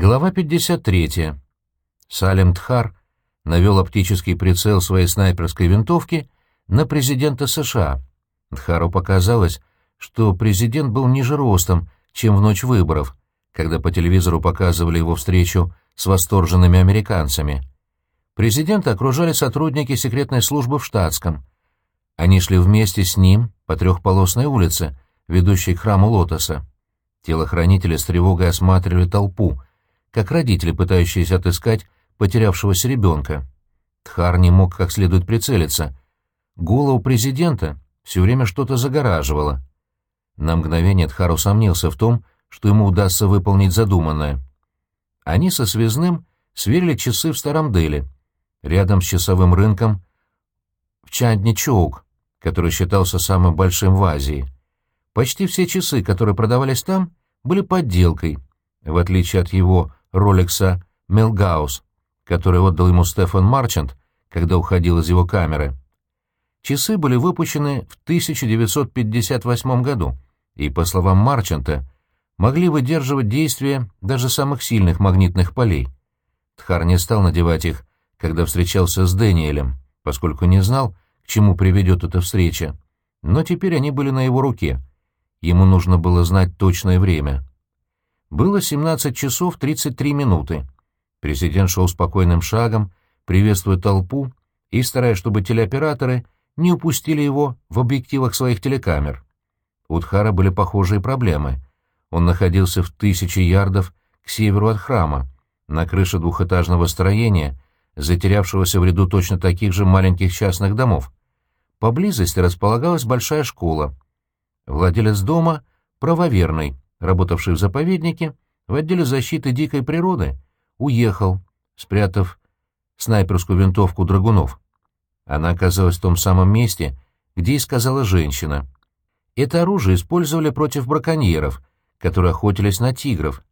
Глава 53. Салем Тхар навел оптический прицел своей снайперской винтовки на президента США. Тхару показалось, что президент был ниже ростом, чем в ночь выборов, когда по телевизору показывали его встречу с восторженными американцами. Президента окружали сотрудники секретной службы в штатском. Они шли вместе с ним по трехполосной улице, ведущей к храму Лотоса. Телохранители с тревогой осматривали толпу, как родители, пытающиеся отыскать потерявшегося ребенка. Тхар не мог как следует прицелиться. Голову президента все время что-то загораживало. На мгновение Тхар усомнился в том, что ему удастся выполнить задуманное. Они со связным сверили часы в Старом Дели, рядом с часовым рынком в Чандничоук, который считался самым большим в Азии. Почти все часы, которые продавались там, были подделкой, в отличие от его Ролекса Мелгаус, который отдал ему Стефан Марчант, когда уходил из его камеры. Часы были выпущены в 1958 году, и, по словам Марчанта, могли выдерживать действие даже самых сильных магнитных полей. Тхар не стал надевать их, когда встречался с Дэниелем, поскольку не знал, к чему приведет эта встреча. Но теперь они были на его руке. Ему нужно было знать точное время. Было 17 часов 33 минуты. Президент шел спокойным шагом, приветствуя толпу и стараясь, чтобы телеоператоры не упустили его в объективах своих телекамер. У Тхара были похожие проблемы. Он находился в тысячи ярдов к северу от храма, на крыше двухэтажного строения, затерявшегося в ряду точно таких же маленьких частных домов. Поблизости располагалась большая школа. Владелец дома — правоверный, работавший в заповеднике, в отделе защиты дикой природы, уехал, спрятав снайперскую винтовку драгунов. Она оказалась в том самом месте, где и сказала женщина. Это оружие использовали против браконьеров, которые охотились на тигров.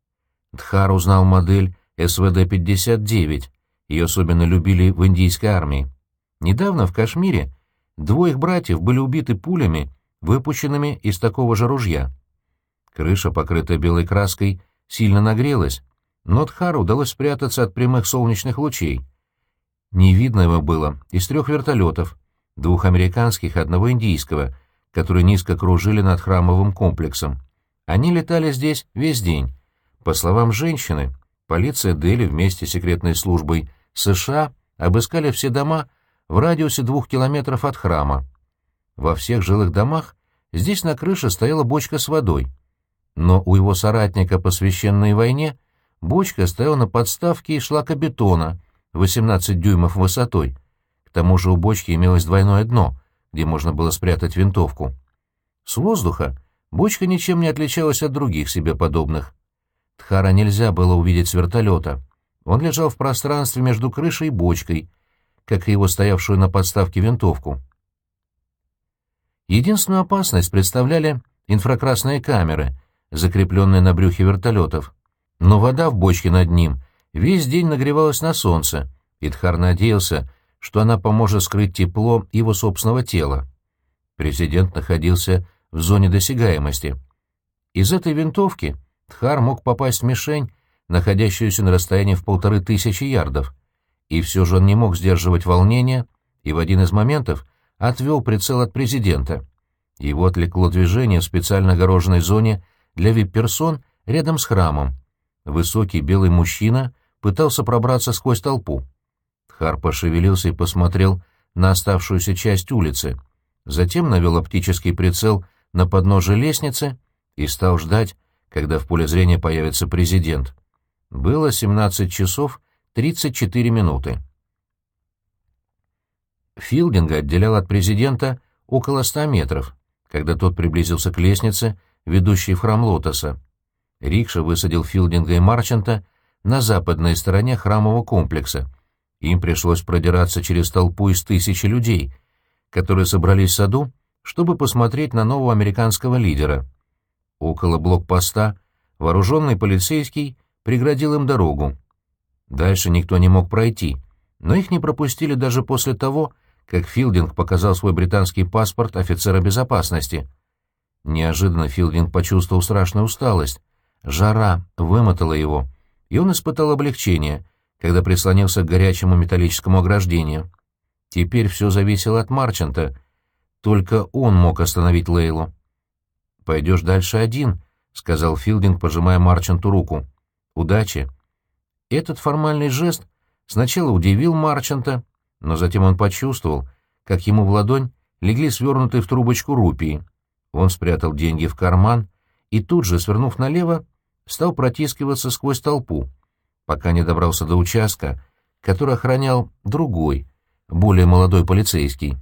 Дхар узнал модель СВД-59, ее особенно любили в индийской армии. Недавно в Кашмире двое их братьев были убиты пулями, выпущенными из такого же ружья. Крыша, покрытая белой краской, сильно нагрелась, но Тхару удалось спрятаться от прямых солнечных лучей. Не видно его было из трех вертолетов, двух американских и одного индийского, которые низко кружили над храмовым комплексом. Они летали здесь весь день. По словам женщины, полиция Дели вместе с секретной службой США обыскали все дома в радиусе двух километров от храма. Во всех жилых домах здесь на крыше стояла бочка с водой — но у его соратника по священной войне бочка стояла на подставке из шлакобетона 18 дюймов высотой. К тому же у бочки имелось двойное дно, где можно было спрятать винтовку. С воздуха бочка ничем не отличалась от других себе подобных. Тхара нельзя было увидеть с вертолета. Он лежал в пространстве между крышей и бочкой, как и его стоявшую на подставке винтовку. Единственную опасность представляли инфракрасные камеры — закрепленная на брюхе вертолетов. Но вода в бочке над ним весь день нагревалась на солнце, и Тхар надеялся, что она поможет скрыть тепло его собственного тела. Президент находился в зоне досягаемости. Из этой винтовки Тхар мог попасть в мишень, находящуюся на расстоянии в полторы тысячи ярдов, и все же он не мог сдерживать волнения и в один из моментов отвел прицел от президента. Его отвлекло движение в специально огороженной зоне для вип-персон рядом с храмом. Высокий белый мужчина пытался пробраться сквозь толпу. Хар пошевелился и посмотрел на оставшуюся часть улицы, затем навел оптический прицел на подножие лестницы и стал ждать, когда в поле зрения появится президент. Было 17 часов 34 минуты. Филдинга отделял от президента около 100 метров. Когда тот приблизился к лестнице, ведущий в храм Лотоса. Рикша высадил Филдинга и Марчанта на западной стороне храмового комплекса. Им пришлось продираться через толпу из тысячи людей, которые собрались в саду, чтобы посмотреть на нового американского лидера. Около блокпоста вооруженный полицейский преградил им дорогу. Дальше никто не мог пройти, но их не пропустили даже после того, как Филдинг показал свой британский паспорт офицера безопасности — Неожиданно Филдинг почувствовал страшную усталость. Жара вымотала его, и он испытал облегчение, когда прислонился к горячему металлическому ограждению. Теперь все зависело от Марчанта. Только он мог остановить Лейлу. «Пойдешь дальше один», — сказал Филдинг, пожимая Марчанту руку. «Удачи». Этот формальный жест сначала удивил Марчанта, но затем он почувствовал, как ему в ладонь легли свернутые в трубочку рупии. Он спрятал деньги в карман и тут же, свернув налево, стал протискиваться сквозь толпу, пока не добрался до участка, который охранял другой, более молодой полицейский.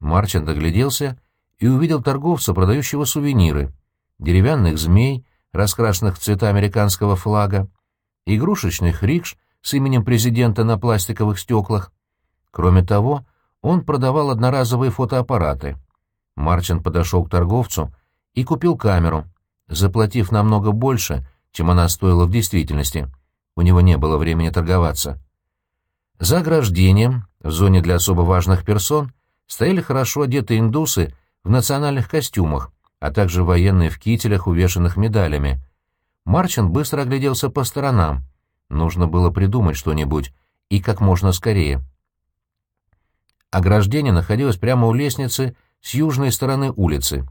Марчант огляделся и увидел торговца, продающего сувениры, деревянных змей, раскрашенных в цвета американского флага, игрушечных рикш с именем президента на пластиковых стеклах. Кроме того, он продавал одноразовые фотоаппараты. Марчант подошел к торговцу и купил камеру, заплатив намного больше, чем она стоила в действительности. У него не было времени торговаться. За ограждением, в зоне для особо важных персон, стояли хорошо одетые индусы в национальных костюмах, а также военные в кителях, увешанных медалями. Марчин быстро огляделся по сторонам. Нужно было придумать что-нибудь, и как можно скорее. Ограждение находилось прямо у лестницы с южной стороны улицы.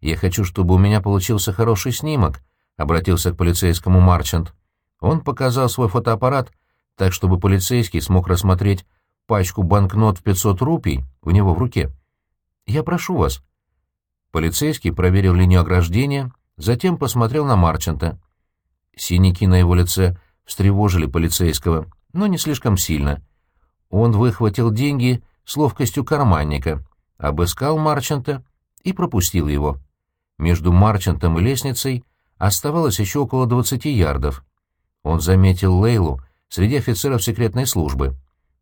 «Я хочу, чтобы у меня получился хороший снимок», — обратился к полицейскому Марчант. Он показал свой фотоаппарат так, чтобы полицейский смог рассмотреть пачку банкнот в 500 рупий у него в руке. «Я прошу вас». Полицейский проверил линию ограждения, затем посмотрел на Марчанта. Синяки на его лице встревожили полицейского, но не слишком сильно. Он выхватил деньги с ловкостью карманника, обыскал Марчанта и пропустил его. Между Марчантом и лестницей оставалось еще около двадцати ярдов. Он заметил Лейлу среди офицеров секретной службы.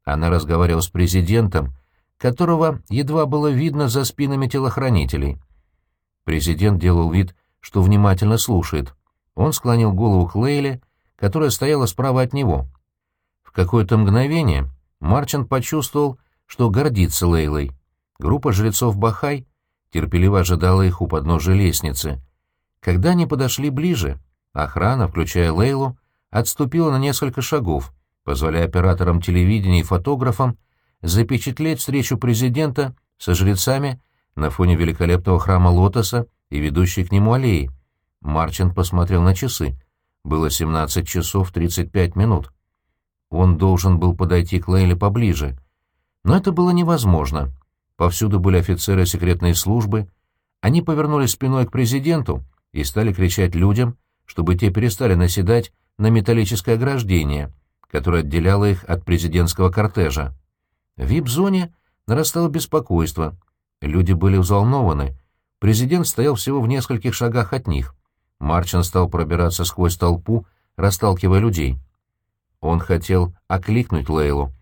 Она разговаривала с президентом, которого едва было видно за спинами телохранителей. Президент делал вид, что внимательно слушает. Он склонил голову к Лейле, которая стояла справа от него. В какое-то мгновение Марчант почувствовал, что гордится Лейлой. Группа жрецов Бахай терпеливо ожидала их у подножия лестницы. Когда они подошли ближе, охрана, включая Лейлу, отступила на несколько шагов, позволяя операторам телевидения и фотографам запечатлеть встречу президента со жрецами на фоне великолепного храма Лотоса и ведущей к нему аллеи. Марчин посмотрел на часы. Было 17 часов 35 минут. Он должен был подойти к Лейле поближе. Но это было невозможно. Повсюду были офицеры секретной службы. Они повернулись спиной к президенту и стали кричать людям, чтобы те перестали наседать на металлическое ограждение, которое отделяло их от президентского кортежа. В вип-зоне нарастало беспокойство. Люди были взволнованы. Президент стоял всего в нескольких шагах от них. Марчин стал пробираться сквозь толпу, расталкивая людей. Он хотел окликнуть Лейлу,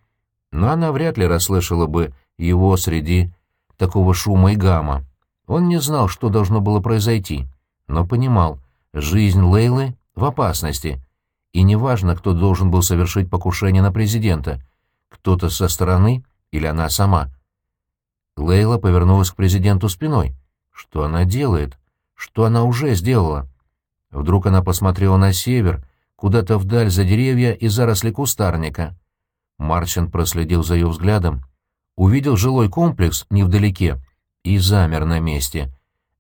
но она вряд ли расслышала бы его среди такого шума и гамма. Он не знал, что должно было произойти, но понимал, жизнь Лейлы в опасности, и неважно, кто должен был совершить покушение на президента, кто-то со стороны или она сама. Лейла повернулась к президенту спиной. Что она делает? Что она уже сделала? Вдруг она посмотрела на север, куда-то вдаль за деревья и заросли кустарника. Марчин проследил за ее взглядом, увидел жилой комплекс невдалеке и замер на месте.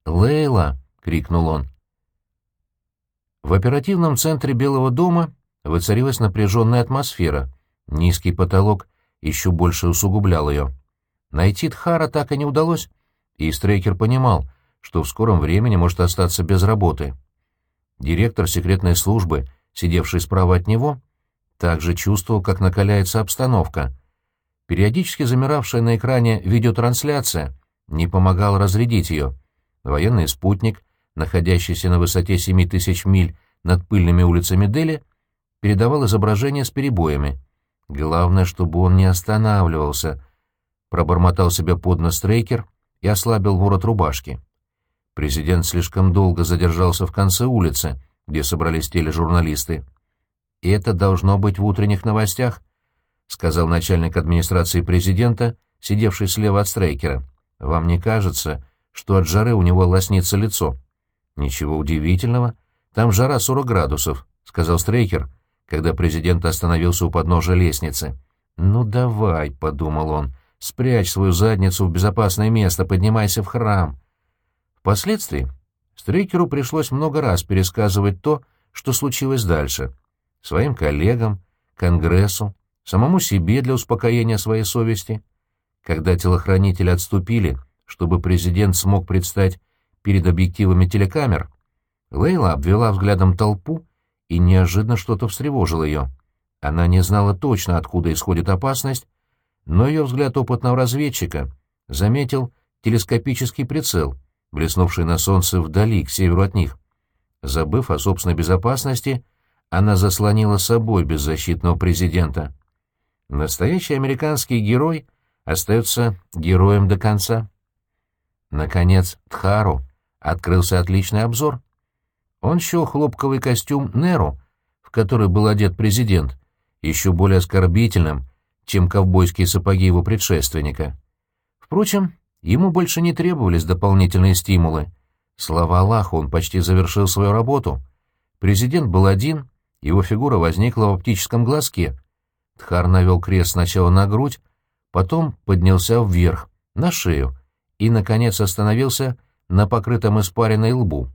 «Лейла!» — крикнул он. В оперативном центре Белого дома воцарилась напряженная атмосфера. Низкий потолок еще больше усугублял ее. Найти Тхара так и не удалось, и Стрейкер понимал, что в скором времени может остаться без работы. Директор секретной службы, сидевший справа от него, также чувствовал, как накаляется обстановка. Периодически замиравшая на экране видеотрансляция не помогала разрядить ее. Военный спутник, находящийся на высоте 7 тысяч миль над пыльными улицами Дели, передавал изображение с перебоями. Главное, чтобы он не останавливался, пробормотал себе под нос Трейкер и ослабил ворот рубашки. Президент слишком долго задержался в конце улицы, где собрались тележурналисты. «И это должно быть в утренних новостях», — сказал начальник администрации президента, сидевший слева от Стрейкера. «Вам не кажется, что от жары у него лоснится лицо?» «Ничего удивительного. Там жара 40 градусов», — сказал Стрейкер, когда президент остановился у подножия лестницы. «Ну давай», — подумал он, — «спрячь свою задницу в безопасное место, поднимайся в храм». Впоследствии Стрейкеру пришлось много раз пересказывать то, что случилось дальше. Своим коллегам, Конгрессу, самому себе для успокоения своей совести. Когда телохранители отступили, чтобы президент смог предстать перед объективами телекамер, Лейла обвела взглядом толпу и неожиданно что-то встревожило ее. Она не знала точно, откуда исходит опасность, но ее взгляд опытного разведчика заметил телескопический прицел, блеснувший на солнце вдали, к северу от них. Забыв о собственной безопасности, она заслонила собой беззащитного президента. Настоящий американский герой остается героем до конца. Наконец, Тхару открылся отличный обзор. Он счел хлопковый костюм Неру, в который был одет президент, еще более оскорбительным, чем ковбойские сапоги его предшественника. Впрочем, ему больше не требовались дополнительные стимулы. Слава Аллаху, он почти завершил свою работу. Президент был один, его фигура возникла в оптическом глазке. Тхар навел крест сначала на грудь, потом поднялся вверх, на шею, и, наконец, остановился на покрытом испаренной лбу.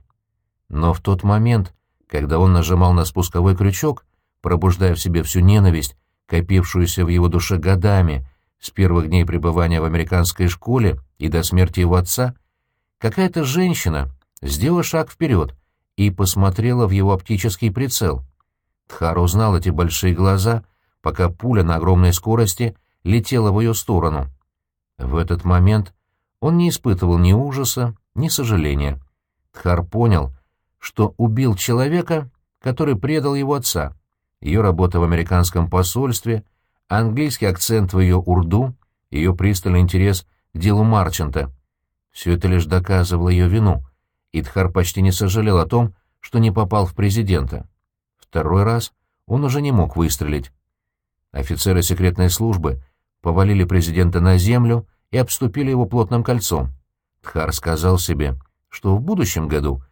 Но в тот момент, когда он нажимал на спусковой крючок, пробуждая в себе всю ненависть, копившуюся в его душе годами, с первых дней пребывания в американской школе и до смерти его отца, какая-то женщина сделала шаг вперед и посмотрела в его оптический прицел. Тхар узнал эти большие глаза, пока пуля на огромной скорости летела в ее сторону. В этот момент он не испытывал ни ужаса, ни сожаления. Тхар понял, что убил человека, который предал его отца. Ее работа в американском посольстве, английский акцент в ее урду, ее пристальный интерес к делу Марчанта. Все это лишь доказывало ее вину, и Тхар почти не сожалел о том, что не попал в президента. Второй раз он уже не мог выстрелить. Офицеры секретной службы повалили президента на землю и обступили его плотным кольцом. Тхар сказал себе, что в будущем году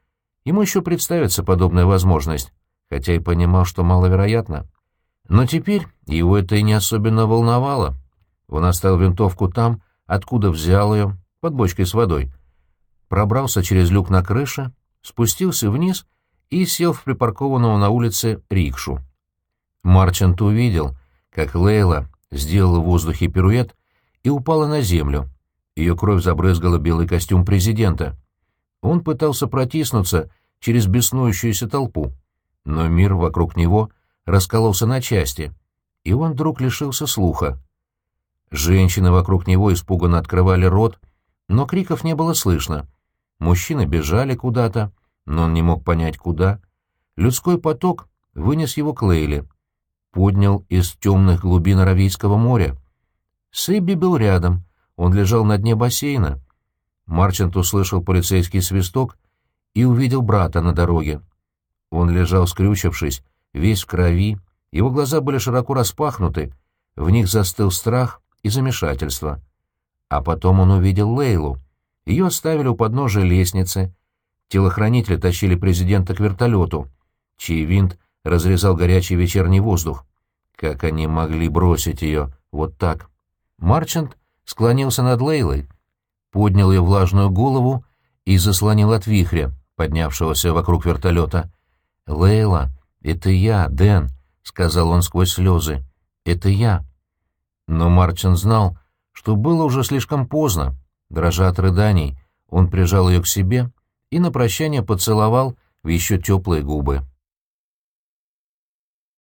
ему еще представится подобная возможность, хотя и понимал, что маловероятно. Но теперь его это и не особенно волновало. Он оставил винтовку там, откуда взял ее, под бочкой с водой. Пробрался через люк на крыше, спустился вниз и сел в припаркованного на улице рикшу. Марчант увидел, как Лейла сделала в воздухе пируэт и упала на землю. Ее кровь забрызгала белый костюм президента. Он пытался протиснуться через беснующуюся толпу, но мир вокруг него раскололся на части, и он вдруг лишился слуха. Женщины вокруг него испуганно открывали рот, но криков не было слышно. Мужчины бежали куда-то, но он не мог понять, куда. Людской поток вынес его к Лейле, поднял из темных глубин Аравийского моря. Сэбби был рядом, он лежал на дне бассейна. Марчант услышал полицейский свисток и увидел брата на дороге. Он лежал скрючившись, весь в крови, его глаза были широко распахнуты, в них застыл страх и замешательство. А потом он увидел Лейлу. Ее оставили у подножия лестницы. Телохранители тащили президента к вертолету, чей винт разрезал горячий вечерний воздух. Как они могли бросить ее вот так? Марчант склонился над Лейлой, поднял ее влажную голову и заслонил от вихря, поднявшегося вокруг вертолета. «Лейла, это я, Дэн», — сказал он сквозь слезы. «Это я». Но Марчин знал, что было уже слишком поздно. Дрожа от рыданий, он прижал ее к себе и на прощание поцеловал в еще теплые губы.